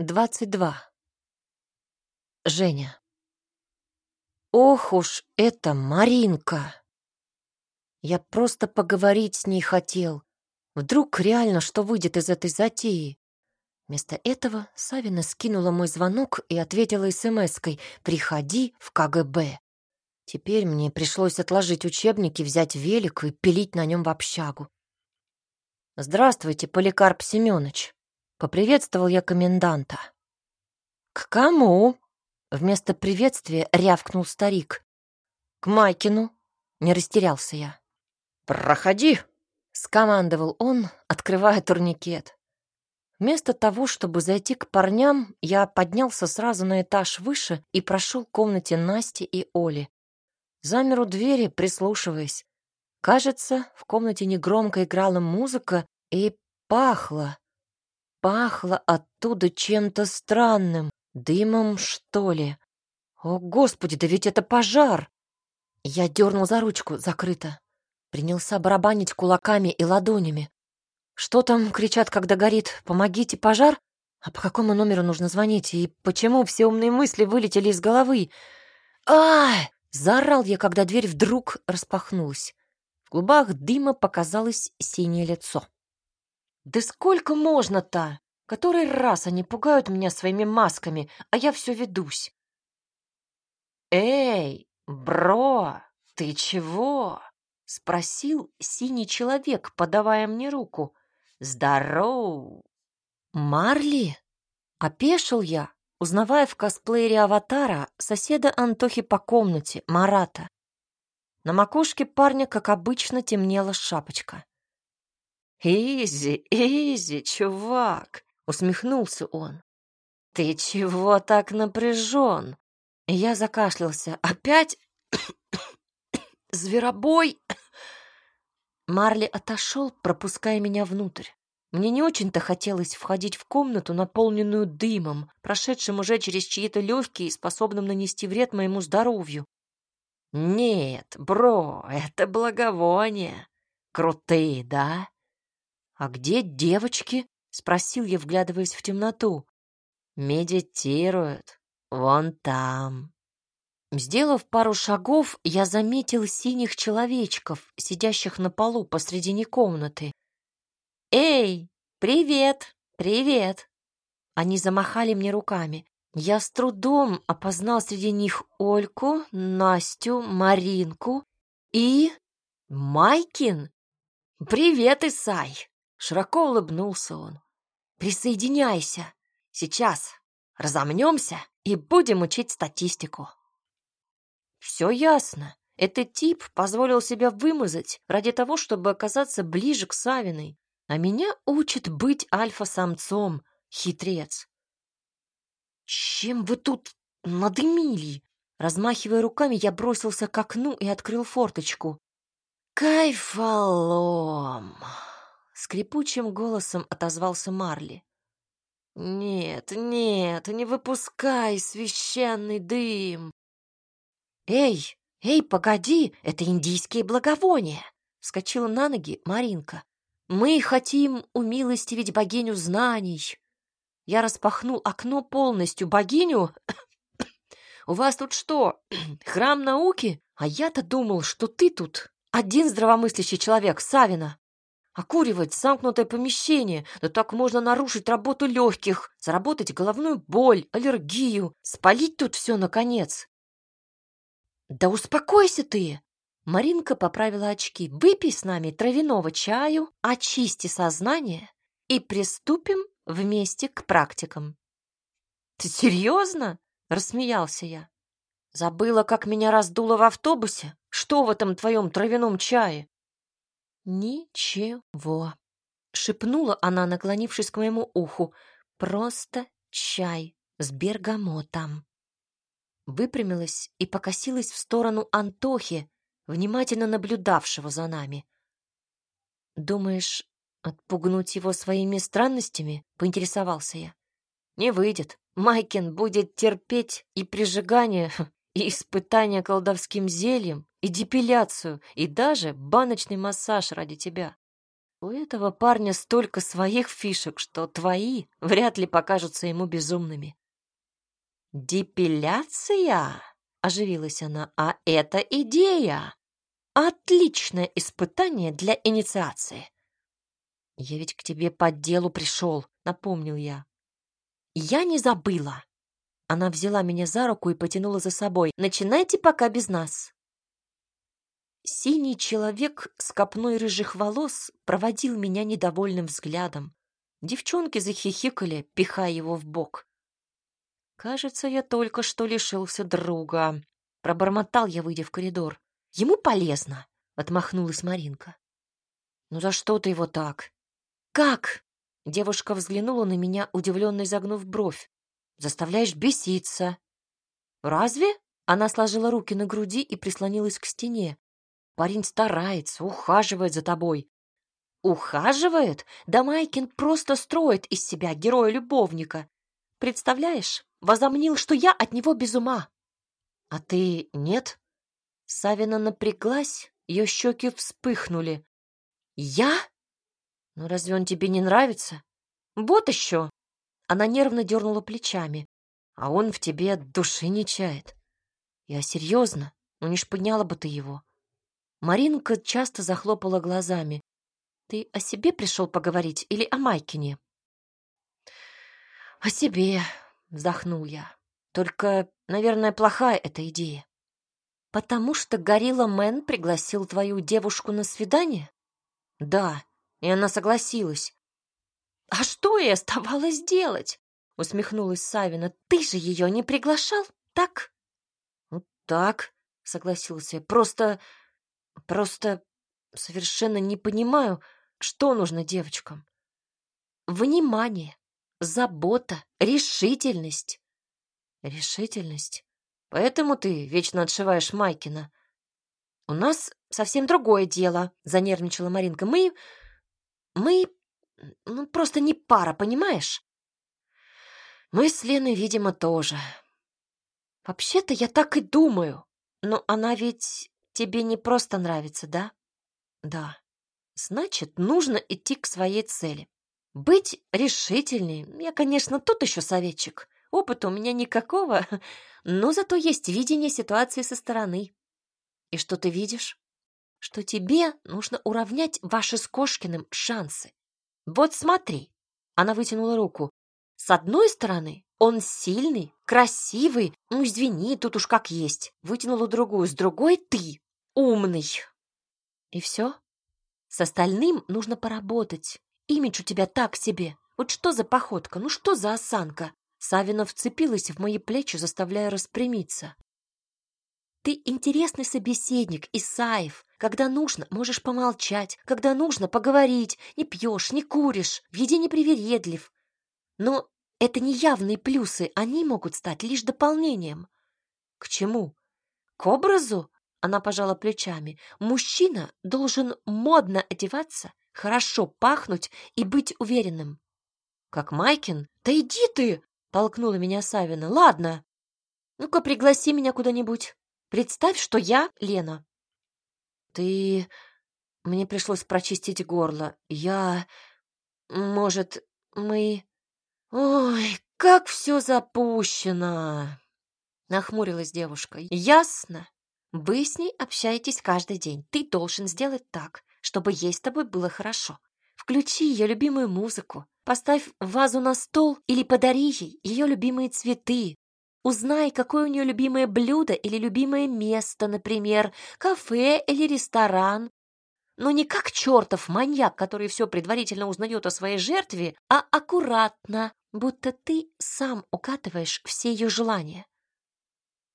22. Женя. Ох уж это Маринка! Я просто поговорить с ней хотел. Вдруг реально что выйдет из этой затеи? Вместо этого Савина скинула мой звонок и ответила смс-кой «Приходи в КГБ». Теперь мне пришлось отложить учебники, взять велик и пилить на нем в общагу. «Здравствуйте, Поликарп Семёныч», Поприветствовал я коменданта. «К кому?» — вместо приветствия рявкнул старик. «К Майкину», — не растерялся я. «Проходи», — скомандовал он, открывая турникет. Вместо того, чтобы зайти к парням, я поднялся сразу на этаж выше и прошел к комнате Насти и Оли. Замер у двери, прислушиваясь. Кажется, в комнате негромко играла музыка и пахло. Пахло оттуда чем-то странным, дымом, что ли. О, Господи, да ведь это пожар! Я дернул за ручку, закрыто. Принялся барабанить кулаками и ладонями. Что там кричат, когда горит «Помогите, пожар»? А по какому номеру нужно звонить? И почему все умные мысли вылетели из головы? а Заорал я, когда дверь вдруг распахнулась. В клубах дыма показалось синее лицо. Да сколько можно-то? Который раз они пугают меня своими масками, а я все ведусь. Эй, бро, ты чего? Спросил синий человек, подавая мне руку. Здоров. Марли? Опешил я, узнавая в косплеере аватара соседа Антохи по комнате, Марата. На макушке парня, как обычно, темнела шапочка. «Изи, изи, чувак!» — усмехнулся он. «Ты чего так напряжен?» Я закашлялся. «Опять? Зверобой?» Марли отошел, пропуская меня внутрь. Мне не очень-то хотелось входить в комнату, наполненную дымом, прошедшим уже через чьи-то легкие и способным нанести вред моему здоровью. «Нет, бро, это благовоние. Крутые, да?» «А где девочки?» — спросил я, вглядываясь в темноту. «Медитируют. Вон там». Сделав пару шагов, я заметил синих человечков, сидящих на полу посредине комнаты. «Эй, привет, привет!» Они замахали мне руками. Я с трудом опознал среди них Ольку, Настю, Маринку и... Майкин? «Привет, Исай!» Широко улыбнулся он. «Присоединяйся. Сейчас разомнемся и будем учить статистику». «Все ясно. Этот тип позволил себя вымазать ради того, чтобы оказаться ближе к Савиной, а меня учит быть альфа-самцом, хитрец». «Чем вы тут надымили?» Размахивая руками, я бросился к окну и открыл форточку. «Кайфолом!» Скрипучим голосом отозвался Марли. «Нет, нет, не выпускай священный дым!» «Эй, эй, погоди, это индийские благовония!» Вскочила на ноги Маринка. «Мы хотим умилостивить богиню знаний!» Я распахнул окно полностью. «Богиню? У вас тут что, храм науки? А я-то думал, что ты тут один здравомыслящий человек, Савина!» Окуривать замкнутое помещение, да так можно нарушить работу легких, заработать головную боль, аллергию, спалить тут все наконец. Да успокойся ты! Маринка поправила очки. Выпей с нами травяного чаю, очисти сознание и приступим вместе к практикам. Ты серьезно? Рассмеялся я. Забыла, как меня раздуло в автобусе? Что в этом твоем травяном чае? «Ничего», — шепнула она, наклонившись к моему уху. «Просто чай с бергамотом». Выпрямилась и покосилась в сторону Антохи, внимательно наблюдавшего за нами. «Думаешь, отпугнуть его своими странностями?» — поинтересовался я. «Не выйдет. Майкин будет терпеть и прижигание, и испытание колдовским зельем, и депиляцию, и даже баночный массаж ради тебя. У этого парня столько своих фишек, что твои вряд ли покажутся ему безумными. «Депиляция?» — оживилась она. «А это идея! Отличное испытание для инициации!» «Я ведь к тебе по делу пришел», — напомнил я. «Я не забыла!» Она взяла меня за руку и потянула за собой. «Начинайте пока без нас!» Синий человек с копной рыжих волос проводил меня недовольным взглядом. Девчонки захихикали, пихая его в бок. Кажется, я только что лишился друга. Пробормотал я, выйдя в коридор. Ему полезно, отмахнулась Маринка. Ну за что ты его так? Как? Девушка взглянула на меня, удивленно изогнув бровь. Заставляешь беситься. Разве? Она сложила руки на груди и прислонилась к стене. Парень старается, ухаживает за тобой. Ухаживает? Да Майкин просто строит из себя героя-любовника. Представляешь, возомнил, что я от него без ума. А ты нет? Савина напряглась, ее щеки вспыхнули. Я? Ну разве он тебе не нравится? Вот еще. Она нервно дернула плечами. А он в тебе души не чает. Я серьезно, ну не ж подняла бы ты его. Маринка часто захлопала глазами. Ты о себе пришел поговорить или о Майкине? О себе, вздохнул я. Только, наверное, плохая эта идея. Потому что Горилла Мэн пригласил твою девушку на свидание? Да, и она согласилась. А что ей оставалось делать? Усмехнулась Савина. Ты же ее не приглашал, так? Ну, так, согласился. Просто... Просто совершенно не понимаю, что нужно девочкам. Внимание, забота, решительность. Решительность. Поэтому ты вечно отшиваешь Майкина. У нас совсем другое дело, занервничала Маринка. Мы... мы... ну, просто не пара, понимаешь? Мы с Леной, видимо, тоже. Вообще-то я так и думаю. Но она ведь тебе не просто нравится, да? Да. Значит, нужно идти к своей цели. Быть решительней. Я, конечно, тут еще советчик. Опыта у меня никакого, но зато есть видение ситуации со стороны. И что ты видишь? Что тебе нужно уравнять ваши с Кошкиным шансы. Вот смотри. Она вытянула руку. С одной стороны, он сильный, красивый, ну, извини, тут уж как есть. Вытянула другую. С другой ты умный. И все? С остальным нужно поработать. Имидж у тебя так себе. Вот что за походка, ну что за осанка? Савина вцепилась в мои плечи, заставляя распрямиться. Ты интересный собеседник, Исаев. Когда нужно, можешь помолчать. Когда нужно, поговорить. Не пьешь, не куришь, в еде не привередлив. Но это не явные плюсы, они могут стать лишь дополнением. К чему? К образу? Она пожала плечами. Мужчина должен модно одеваться, хорошо пахнуть и быть уверенным. Как Майкин? Да иди ты! Толкнула меня Савина. Ладно. Ну-ка, пригласи меня куда-нибудь. Представь, что я Лена. Ты... Мне пришлось прочистить горло. Я... Может, мы... Ой, как все запущено! Нахмурилась девушка. Ясно. Вы с ней общаетесь каждый день. Ты должен сделать так, чтобы ей с тобой было хорошо. Включи ее любимую музыку, поставь вазу на стол или подари ей ее любимые цветы. Узнай, какое у нее любимое блюдо или любимое место, например, кафе или ресторан. Но не как чертов маньяк, который все предварительно узнает о своей жертве, а аккуратно, будто ты сам укатываешь все ее желания.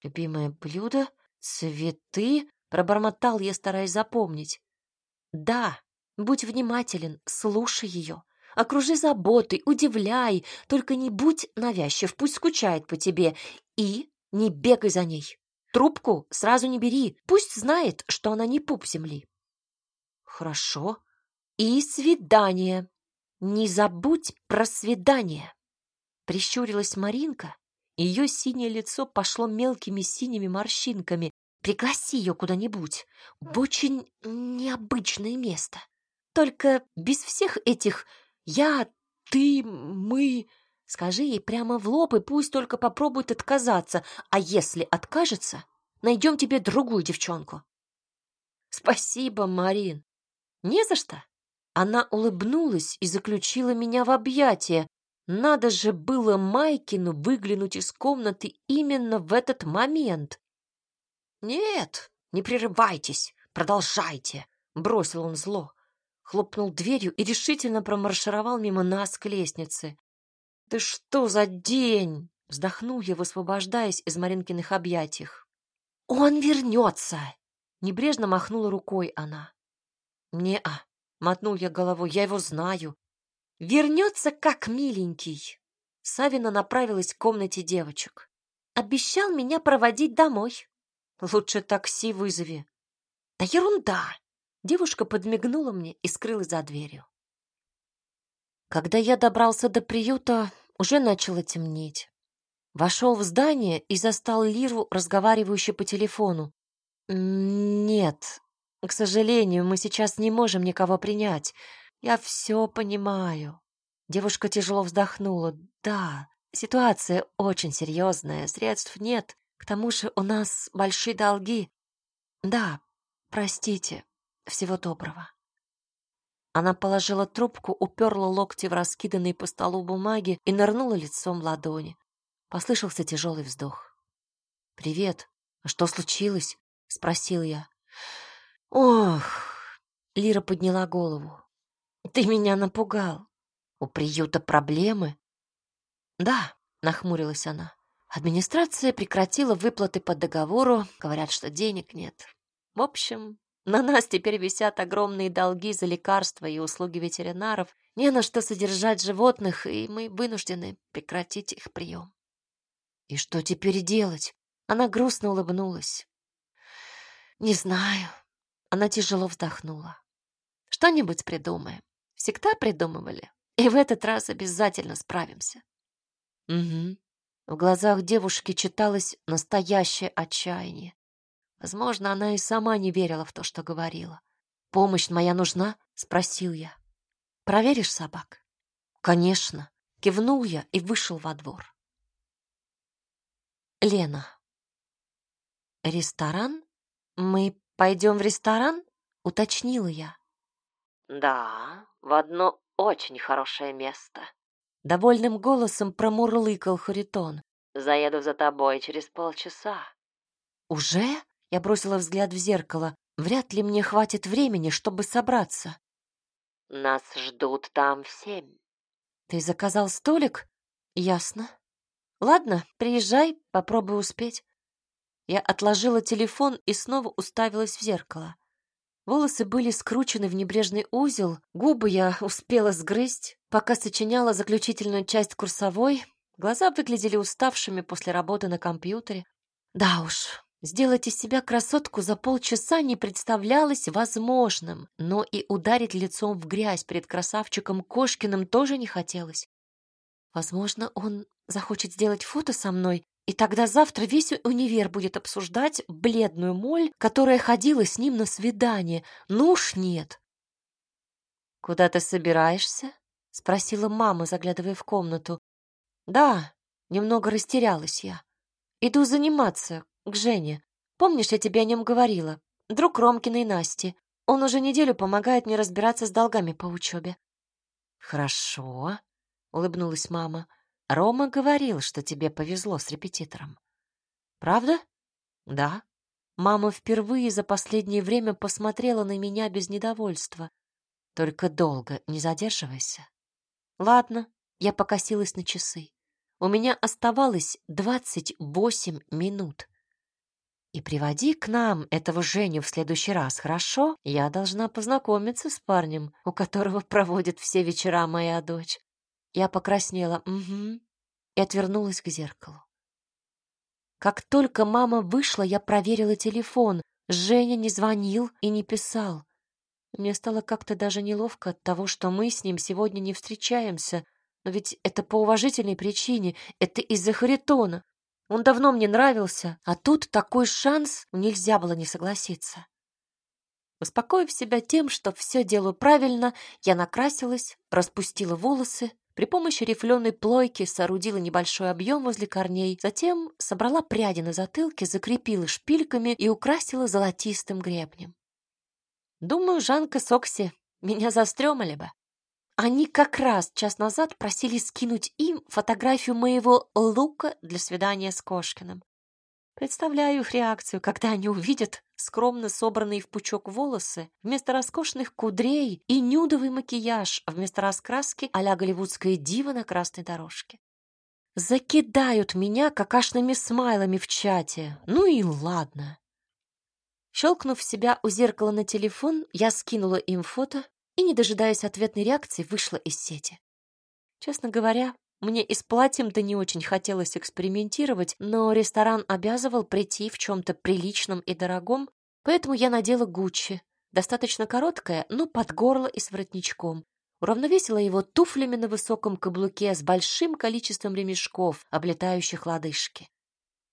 Любимое блюдо? Цветы? Пробормотал я, стараясь запомнить. Да, Будь внимателен, слушай ее. Окружи заботой, удивляй, только не будь навязчив, пусть скучает по тебе. И не бегай за ней. Трубку сразу не бери, пусть знает, что она не пуп земли. Хорошо. И свидание. Не забудь про свидание. Прищурилась Маринка, ее синее лицо пошло мелкими синими морщинками. Пригласи ее куда-нибудь в очень необычное место. Только без всех этих «я», «ты», «мы». Скажи ей прямо в лоб и пусть только попробует отказаться, а если откажется, найдем тебе другую девчонку. Спасибо, Марин. Не за что. Она улыбнулась и заключила меня в объятия. Надо же было Майкину выглянуть из комнаты именно в этот момент. Нет, не прерывайтесь, продолжайте, бросил он зло. Хлопнул дверью и решительно промаршировал мимо нас к лестнице. «Ты что за день?» — вздохнул я, высвобождаясь из Маринкиных объятий. «Он вернется!» Небрежно махнула рукой она. «Не-а», — мотнул я головой, — «я его знаю». «Вернется, как миленький!» Савина направилась к комнате девочек. «Обещал меня проводить домой. Лучше такси вызови». «Да ерунда!» Девушка подмигнула мне и скрылась за дверью. Когда я добрался до приюта, уже начало темнеть. Вошел в здание и застал Лиру, разговаривающую по телефону. «Нет, к сожалению, мы сейчас не можем никого принять. Я все понимаю». Девушка тяжело вздохнула. «Да, ситуация очень серьезная, средств нет. К тому же у нас большие долги. Да, простите. Всего доброго». Она положила трубку, уперла локти в раскиданные по столу бумаги и нырнула лицом в ладони. Послышался тяжелый вздох. «Привет. А что случилось?» — спросил я. «Ох!» — Лира подняла голову. «Ты меня напугал. У приюта проблемы?» «Да», — нахмурилась она. «Администрация прекратила выплаты по договору. Говорят, что денег нет. В общем, на нас теперь висят огромные долги за лекарства и услуги ветеринаров. Не на что содержать животных, и мы вынуждены прекратить их прием». «И что теперь делать?» Она грустно улыбнулась. Не знаю. Она тяжело вздохнула. Что-нибудь придумаем. Всегда придумывали. И в этот раз обязательно справимся. Угу. В глазах девушки читалось настоящее отчаяние. Возможно, она и сама не верила в то, что говорила. «Помощь моя нужна?» — спросил я. «Проверишь собак?» «Конечно». Кивнул я и вышел во двор. Лена. Ресторан «Мы пойдем в ресторан?» — уточнила я. «Да, в одно очень хорошее место», — довольным голосом промурлыкал Харитон. «Заеду за тобой через полчаса». «Уже?» — я бросила взгляд в зеркало. «Вряд ли мне хватит времени, чтобы собраться». «Нас ждут там в семь». «Ты заказал столик?» «Ясно». «Ладно, приезжай, попробуй успеть». Я отложила телефон и снова уставилась в зеркало. Волосы были скручены в небрежный узел, губы я успела сгрызть, пока сочиняла заключительную часть курсовой, глаза выглядели уставшими после работы на компьютере. Да уж, сделать из себя красотку за полчаса не представлялось возможным, но и ударить лицом в грязь перед красавчиком Кошкиным тоже не хотелось. Возможно, он захочет сделать фото со мной, и тогда завтра весь универ будет обсуждать бледную моль, которая ходила с ним на свидание. Ну уж нет. «Куда ты собираешься?» — спросила мама, заглядывая в комнату. «Да, немного растерялась я. Иду заниматься, к Жене. Помнишь, я тебе о нем говорила? Друг Ромкиной Насти. Он уже неделю помогает мне разбираться с долгами по учебе». «Хорошо», — улыбнулась мама. Рома говорил, что тебе повезло с репетитором. Правда? Да. Мама впервые за последнее время посмотрела на меня без недовольства. Только долго не задерживайся. Ладно, я покосилась на часы. У меня оставалось двадцать восемь минут. И приводи к нам этого Женю в следующий раз, хорошо? Я должна познакомиться с парнем, у которого проводит все вечера моя дочь. Я покраснела, угу, и отвернулась к зеркалу. Как только мама вышла, я проверила телефон. Женя не звонил и не писал. Мне стало как-то даже неловко от того, что мы с ним сегодня не встречаемся. Но ведь это по уважительной причине, это из-за Харитона. Он давно мне нравился, а тут такой шанс, нельзя было не согласиться. Успокоив себя тем, что все делаю правильно, я накрасилась, распустила волосы, при помощи рифленой плойки соорудила небольшой объем возле корней, затем собрала пряди на затылке, закрепила шпильками и украсила золотистым гребнем. Думаю, Жанка с Окси меня застремали бы. Они как раз час назад просили скинуть им фотографию моего лука для свидания с Кошкиным. Представляю их реакцию, когда они увидят скромно собранные в пучок волосы вместо роскошных кудрей и нюдовый макияж вместо раскраски а-ля голливудская дива на красной дорожке. Закидают меня какашными смайлами в чате. Ну и ладно. Щелкнув себя у зеркала на телефон, я скинула им фото и, не дожидаясь ответной реакции, вышла из сети. Честно говоря, мне и с платьем-то не очень хотелось экспериментировать, но ресторан обязывал прийти в чем-то приличном и дорогом, поэтому я надела Гуччи, достаточно короткое, но под горло и с воротничком. Уравновесила его туфлями на высоком каблуке с большим количеством ремешков, облетающих лодыжки.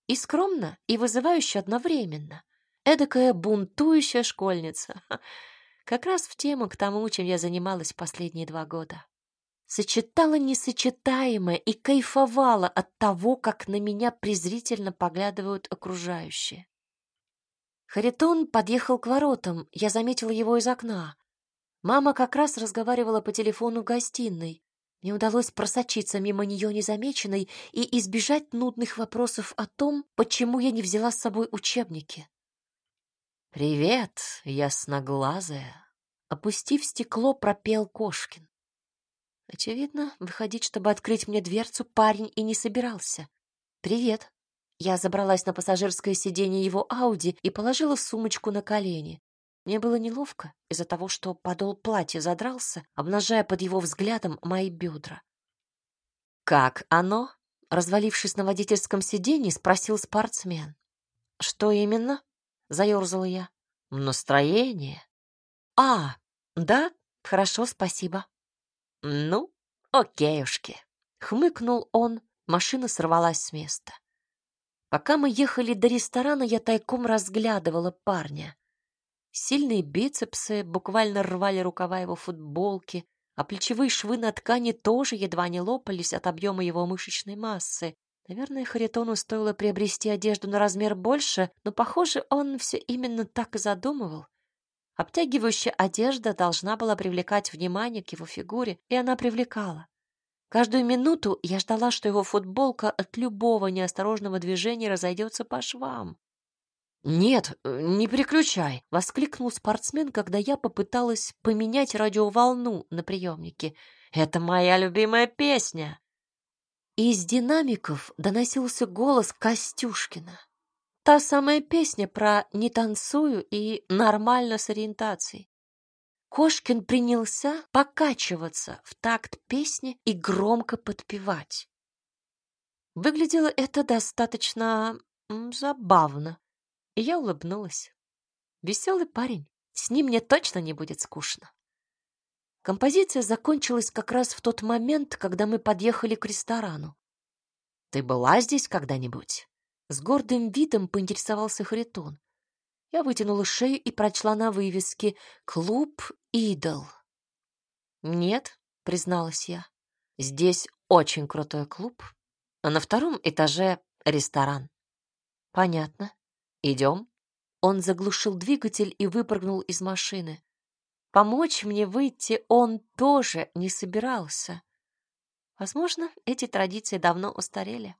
И скромно, и вызывающе одновременно. Эдакая бунтующая школьница. Как раз в тему к тому, чем я занималась последние два года сочетала несочетаемое и кайфовала от того, как на меня презрительно поглядывают окружающие. Харитон подъехал к воротам, я заметила его из окна. Мама как раз разговаривала по телефону в гостиной. Мне удалось просочиться мимо нее незамеченной и избежать нудных вопросов о том, почему я не взяла с собой учебники. «Привет, ясноглазая!» Опустив стекло, пропел Кошкин. Очевидно, выходить, чтобы открыть мне дверцу, парень и не собирался. «Привет». Я забралась на пассажирское сиденье его Ауди и положила сумочку на колени. Мне было неловко из-за того, что подол платья задрался, обнажая под его взглядом мои бедра. «Как оно?» — развалившись на водительском сиденье, спросил спортсмен. «Что именно?» — заерзала я. «Настроение». «А, да? Хорошо, спасибо». «Ну, окейушки», — хмыкнул он, машина сорвалась с места. Пока мы ехали до ресторана, я тайком разглядывала парня. Сильные бицепсы буквально рвали рукава его футболки, а плечевые швы на ткани тоже едва не лопались от объема его мышечной массы. Наверное, Харитону стоило приобрести одежду на размер больше, но, похоже, он все именно так и задумывал. Обтягивающая одежда должна была привлекать внимание к его фигуре, и она привлекала. Каждую минуту я ждала, что его футболка от любого неосторожного движения разойдется по швам. «Нет, не переключай!» — воскликнул спортсмен, когда я попыталась поменять радиоволну на приемнике. «Это моя любимая песня!» Из динамиков доносился голос Костюшкина. Та самая песня про «не танцую» и «нормально с ориентацией». Кошкин принялся покачиваться в такт песни и громко подпевать. Выглядело это достаточно забавно, и я улыбнулась. Веселый парень, с ним мне точно не будет скучно. Композиция закончилась как раз в тот момент, когда мы подъехали к ресторану. «Ты была здесь когда-нибудь?» С гордым видом поинтересовался Харитон. Я вытянула шею и прочла на вывеске «Клуб Идол». «Нет», — призналась я, — «здесь очень крутой клуб, а на втором этаже ресторан». «Понятно. Идем». Он заглушил двигатель и выпрыгнул из машины. Помочь мне выйти он тоже не собирался. Возможно, эти традиции давно устарели.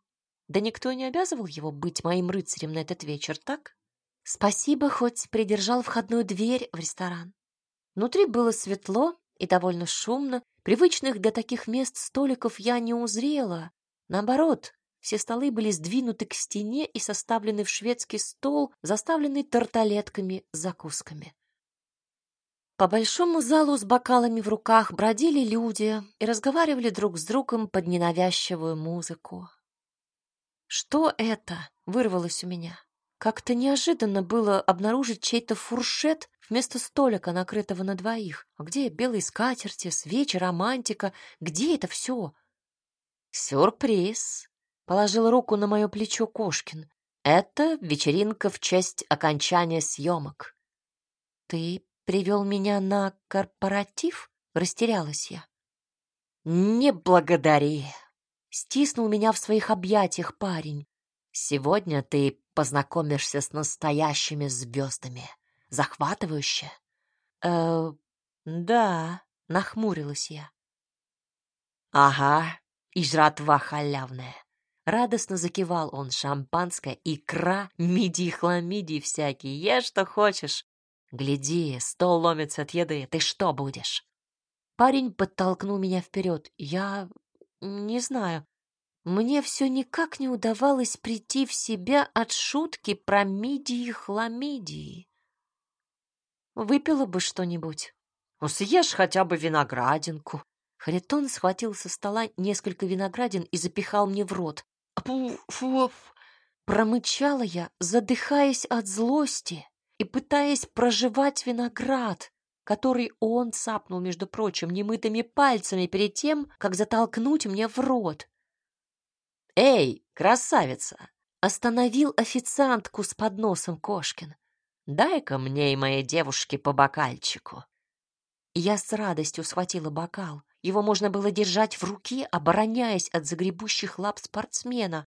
Да никто не обязывал его быть моим рыцарем на этот вечер, так? Спасибо, хоть придержал входную дверь в ресторан. Внутри было светло и довольно шумно. Привычных для таких мест столиков я не узрела. Наоборот, все столы были сдвинуты к стене и составлены в шведский стол, заставленный тарталетками с закусками. По большому залу с бокалами в руках бродили люди и разговаривали друг с другом под ненавязчивую музыку. «Что это?» — вырвалось у меня. Как-то неожиданно было обнаружить чей-то фуршет вместо столика, накрытого на двоих. А где белые скатерти, свечи, романтика? Где это все? «Сюрприз!» — положил руку на мое плечо Кошкин. «Это вечеринка в честь окончания съемок». «Ты привел меня на корпоратив? Растерялась я. Не благодари. Стиснул меня в своих объятиях парень. Сегодня ты познакомишься с настоящими звездами. Захватывающе. Э, да, нахмурилась я. Ага, и жратва халявная. Радостно закивал он. Шампанское, икра, мидии, хламидии всякие. Ешь, что хочешь. Гляди, стол ломится от еды. Ты что будешь? Парень подтолкнул меня вперед. Я не знаю. Мне все никак не удавалось прийти в себя от шутки про мидии хламидии. Выпила бы что-нибудь. Ну, съешь хотя бы виноградинку. Харитон схватил со стола несколько виноградин и запихал мне в рот. Пуф! Промычала я, задыхаясь от злости и пытаясь проживать виноград, который он цапнул, между прочим, немытыми пальцами перед тем, как затолкнуть мне в рот. «Эй, красавица!» — остановил официантку с подносом Кошкин. «Дай-ка мне и моей девушке по бокальчику». Я с радостью схватила бокал. Его можно было держать в руке, обороняясь от загребущих лап спортсмена.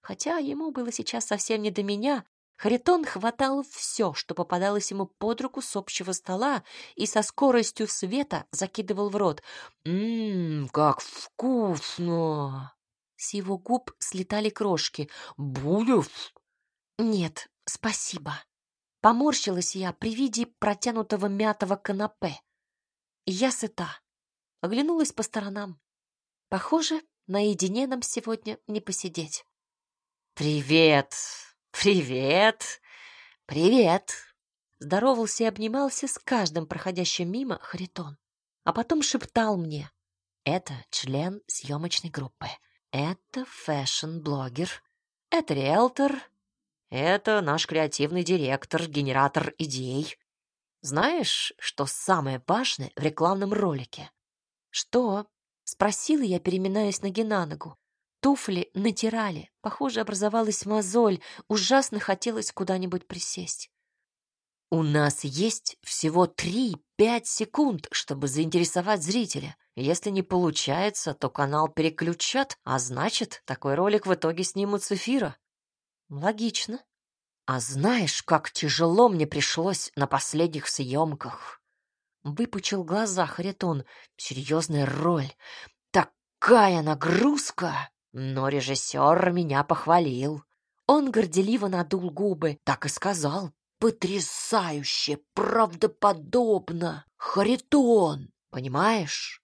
Хотя ему было сейчас совсем не до меня, Харитон хватал все, что попадалось ему под руку с общего стола и со скоростью света закидывал в рот. «Ммм, как вкусно!» С его губ слетали крошки. «Будешь?» «Нет, спасибо». Поморщилась я при виде протянутого мятого канапе. Я сыта. Оглянулась по сторонам. Похоже, наедине нам сегодня не посидеть. «Привет! Привет! Привет!» Здоровался и обнимался с каждым проходящим мимо Харитон. А потом шептал мне. «Это член съемочной группы. Это фэшн-блогер. Это риэлтор. Это наш креативный директор, генератор идей. Знаешь, что самое важное в рекламном ролике? «Что?» — спросила я, переминаясь ноги на ногу. Туфли натирали. Похоже, образовалась мозоль. Ужасно хотелось куда-нибудь присесть. «У нас есть всего три-пять секунд, чтобы заинтересовать зрителя. Если не получается, то канал переключат, а значит, такой ролик в итоге снимут с эфира». «Логично». «А знаешь, как тяжело мне пришлось на последних съемках?» Выпучил глаза Харитон. Серьезная роль. Такая нагрузка. Но режиссер меня похвалил. Он горделиво надул губы. Так и сказал. Потрясающе, правдоподобно. Харитон, понимаешь?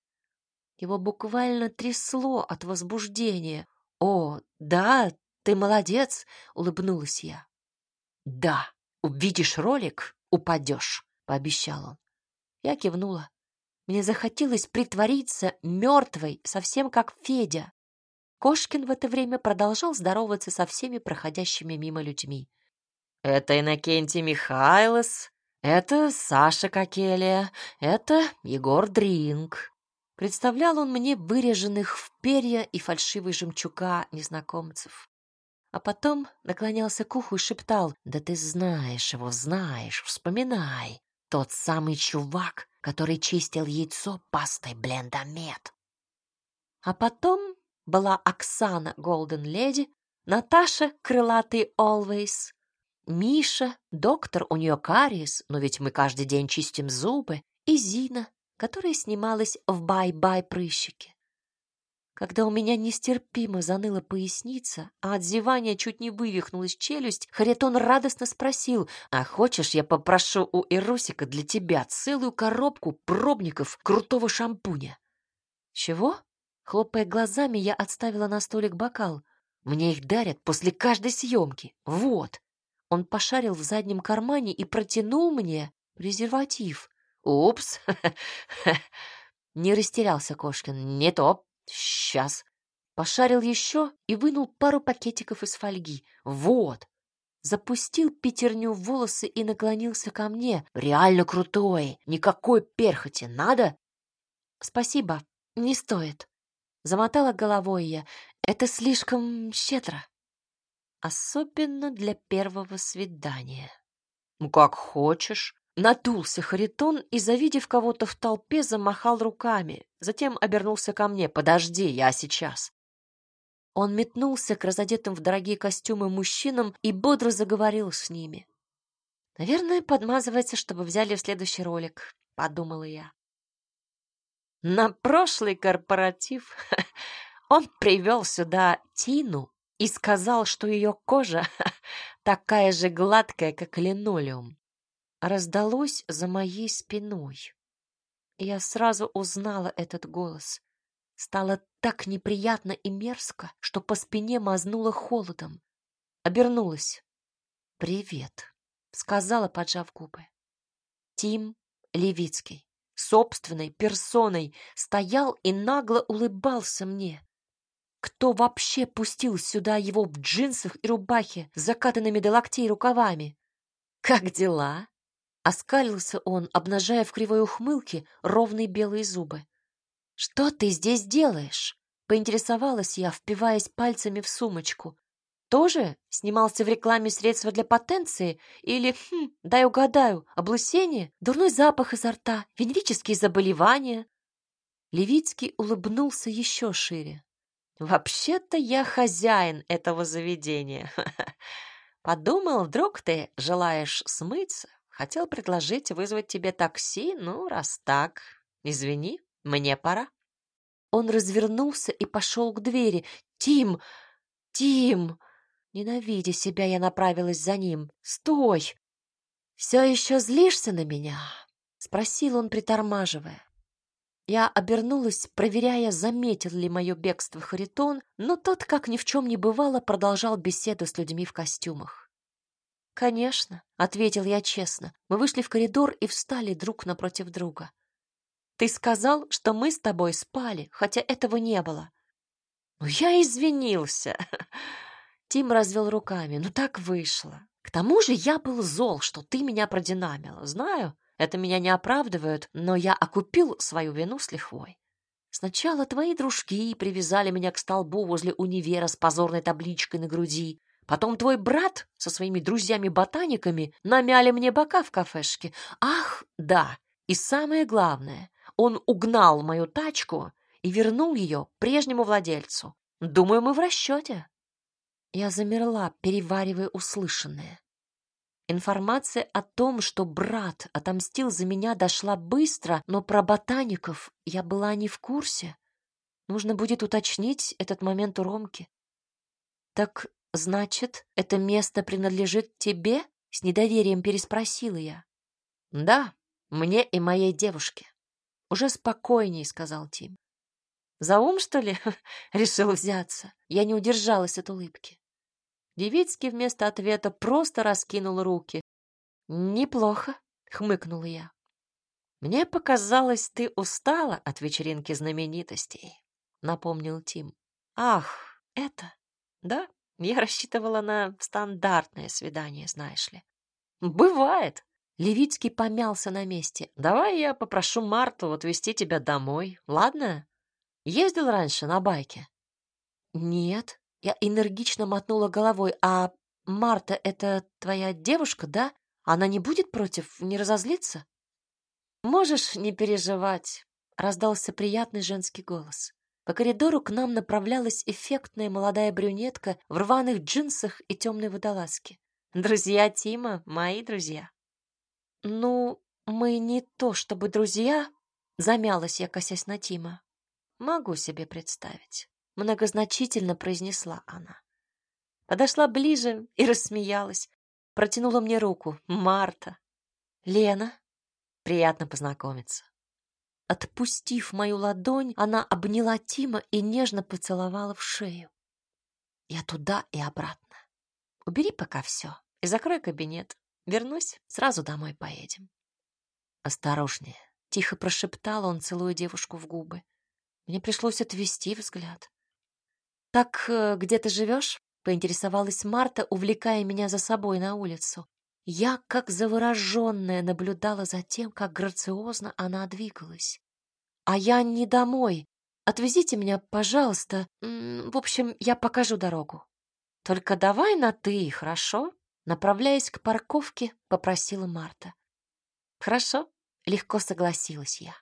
Его буквально трясло от возбуждения. «О, да, ты молодец!» — улыбнулась я. «Да, увидишь ролик — упадешь», — пообещал он. Я кивнула. Мне захотелось притвориться мертвой, совсем как Федя. Кошкин в это время продолжал здороваться со всеми проходящими мимо людьми. «Это Иннокентий Михайлос, это Саша Кокелия, это Егор Дринг». Представлял он мне выреженных в перья и фальшивый жемчуга незнакомцев. А потом наклонялся к уху и шептал, «Да ты знаешь его, знаешь, вспоминай. Тот самый чувак, который чистил яйцо пастой Blend-a-med. А потом была Оксана Golden Lady, Наташа Крылатый Always, Миша, доктор, у нее кариес, но ведь мы каждый день чистим зубы, и Зина, которая снималась в «Bye-bye, прыщики». Когда у меня нестерпимо заныла поясница, а от зевания чуть не вывихнулась челюсть, Харитон радостно спросил, «А хочешь, я попрошу у Ирусика для тебя целую коробку пробников крутого шампуня?» «Чего?» Хлопая глазами, я отставила на столик бокал. «Мне их дарят после каждой съемки. Вот!» Он пошарил в заднем кармане и протянул мне презерватив. «Упс!» Не растерялся Кошкин. «Не то Сейчас. Пошарил еще и вынул пару пакетиков из фольги. Вот. Запустил пятерню в волосы и наклонился ко мне. Реально крутой. Никакой перхоти. Надо? Спасибо. Не стоит. Замотала головой я. Это слишком щедро. Особенно для первого свидания. Ну, как хочешь. Надулся Харитон и, завидев кого-то в толпе, замахал руками. Затем обернулся ко мне. «Подожди, я сейчас». Он метнулся к разодетым в дорогие костюмы мужчинам и бодро заговорил с ними. «Наверное, подмазывается, чтобы взяли в следующий ролик», — подумала я. На прошлый корпоратив он привел сюда Тину и сказал, что ее кожа такая же гладкая, как линолеум. Раздалось за моей спиной. Я сразу узнала этот голос. Стало так неприятно и мерзко, что по спине мазнуло холодом. Обернулась. «Привет», — сказала, поджав губы. Тим Левицкий, собственной персоной, стоял и нагло улыбался мне. Кто вообще пустил сюда его в джинсах и рубахе с закатанными до локтей рукавами? «Как дела?» Оскалился он, обнажая в кривой ухмылке ровные белые зубы. «Что ты здесь делаешь?» Поинтересовалась я, впиваясь пальцами в сумочку. «Тоже снимался в рекламе средства для потенции? Или, хм, дай угадаю, облысение, дурной запах изо рта, венерические заболевания?» Левицкий улыбнулся еще шире. «Вообще-то я хозяин этого заведения. Подумал, вдруг ты желаешь смыться? Хотел предложить вызвать тебе такси, ну, раз так, извини, мне пора. Он развернулся и пошел к двери. «Тим! Тим!» Ненавидя себя, я направилась за ним. «Стой! Все еще злишься на меня?» Спросил он, притормаживая. Я обернулась, проверяя, заметил ли мое бегство Харитон, но тот, как ни в чем не бывало, продолжал беседу с людьми в костюмах. «Конечно», — ответил я честно. Мы вышли в коридор и встали друг напротив друга. Ты сказал, что мы с тобой спали, хотя этого не было. Ну, я извинился. Тим развел руками. Ну, так вышло. К тому же я был зол, что ты меня продинамила. Знаю, это меня не оправдывает, но я окупил свою вину с лихвой. Сначала твои дружки привязали меня к столбу возле универа с позорной табличкой на груди. Потом твой брат со своими друзьями-ботаниками намяли мне бока в кафешке. Ах, да, и самое главное, он угнал мою тачку и вернул ее прежнему владельцу. Думаю, мы в расчете. Я замерла, переваривая услышанное. Информация о том, что брат отомстил за меня, дошла быстро, но про ботаников я была не в курсе. Нужно будет уточнить этот момент у Ромки. Так, значит, это место принадлежит тебе? С недоверием переспросила я. Да, мне и моей девушке. Уже спокойней, сказал Тим. За ум, что ли, решил взяться? Я не удержалась от улыбки. Девицкий вместо ответа просто раскинул руки. Неплохо, хмыкнула я. Мне показалось, ты устала от вечеринки знаменитостей, напомнил Тим. Ах, это? Да, я рассчитывала на стандартное свидание, знаешь ли. Бывает, Левицкий помялся на месте. «Давай я попрошу Марту отвезти тебя домой, ладно? Ездил раньше на байке?» «Нет». Я энергично мотнула головой. «А Марта — это твоя девушка, да? Она не будет против, не разозлится?» «Можешь не переживать», — раздался приятный женский голос. По коридору к нам направлялась эффектная молодая брюнетка в рваных джинсах и темной водолазке. «Друзья Тима, мои друзья». «Ну, мы не то чтобы друзья», — замялась я, косясь на Тима. «Могу себе представить», — многозначительно произнесла она. Подошла ближе и рассмеялась. Протянула мне руку. «Марта». «Лена». «Приятно познакомиться». Отпустив мою ладонь, она обняла Тима и нежно поцеловала в шею. Я туда и обратно. Убери пока все и закрой кабинет. Вернусь, сразу домой поедем. Осторожнее, тихо прошептал он, целуя девушку в губы. Мне пришлось отвести взгляд. Так э, где ты живешь? поинтересовалась Марта, увлекая меня за собой на улицу. Я, как завороженная, наблюдала за тем, как грациозно она двигалась. А я не домой. Отвезите меня, пожалуйста. В общем, я покажу дорогу. Только давай на ты, хорошо? Направляясь к парковке, попросила Марта. Хорошо, легко согласилась я.